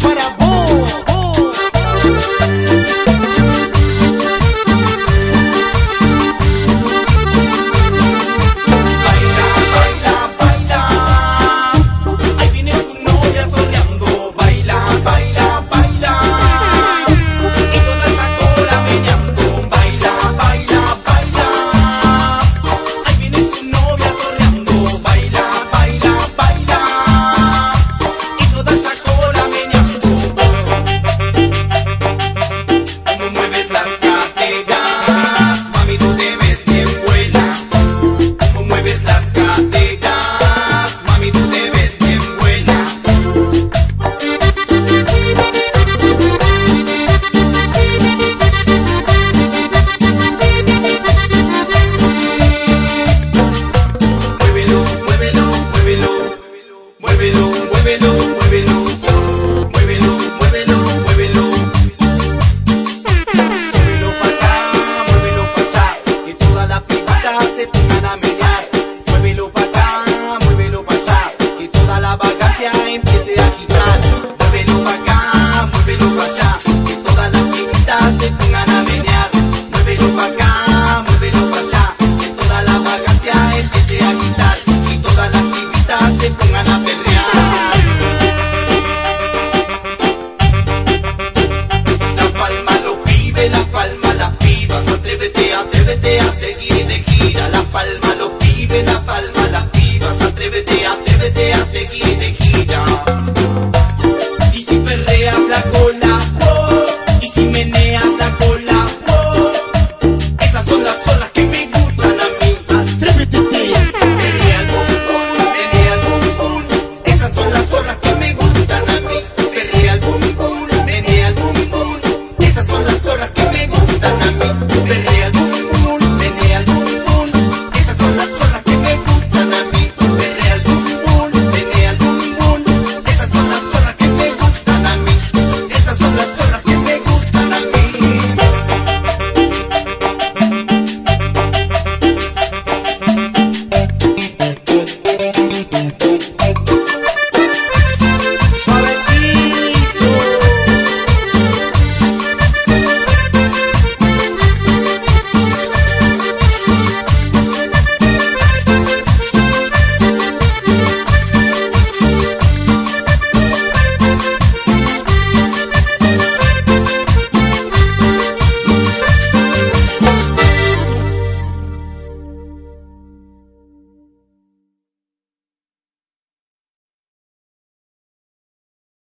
para